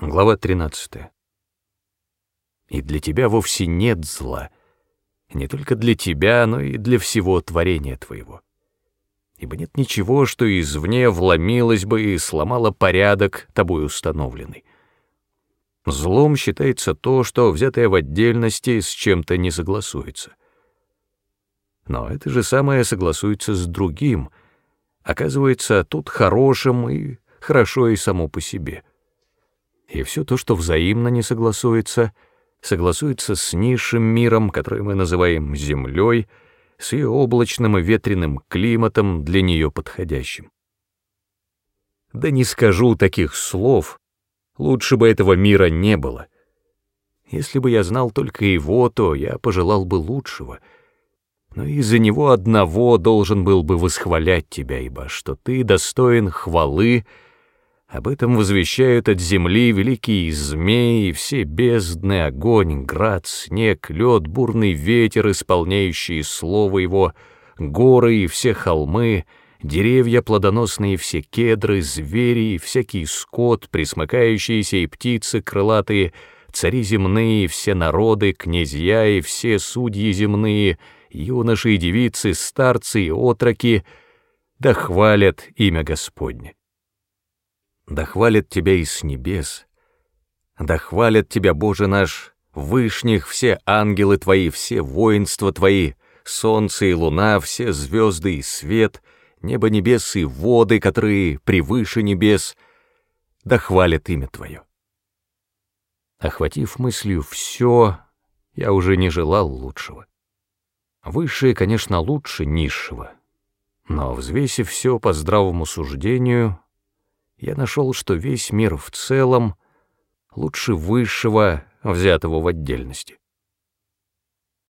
Глава 13. И для тебя вовсе нет зла, не только для тебя, но и для всего творения твоего. Ибо нет ничего, что извне вломилось бы и сломало порядок, тобой установленный. Злом считается то, что, взятое в отдельности, с чем-то не согласуется. Но это же самое согласуется с другим, оказывается тут хорошим и хорошо и само по себе — и все то, что взаимно не согласуется, согласуется с низшим миром, который мы называем Землей, с ее облачным и ветреным климатом, для нее подходящим. Да не скажу таких слов, лучше бы этого мира не было. Если бы я знал только его, то я пожелал бы лучшего. Но из-за него одного должен был бы восхвалять тебя, ибо что ты достоин хвалы, об этом возвещают от земли великие змеи, все бездны, огонь, град, снег, лед, бурный ветер, исполняющие слово его, горы и все холмы, деревья плодоносные, все кедры, звери, всякий скот, присмыкающиеся и птицы крылатые, цари земные, все народы, князья и все судьи земные, юноши и девицы, старцы и отроки, да хвалят имя Господне да хвалят тебя и с небес, да хвалят тебя, Боже наш, вышних все ангелы твои, все воинства твои, солнце и луна, все звезды и свет, небо небес и воды, которые превыше небес, да хвалят имя твое. Охватив мыслью все, я уже не желал лучшего. Высшее, конечно, лучше низшего, но, взвесив все по здравому суждению, я нашел, что весь мир в целом лучше высшего, взятого в отдельности.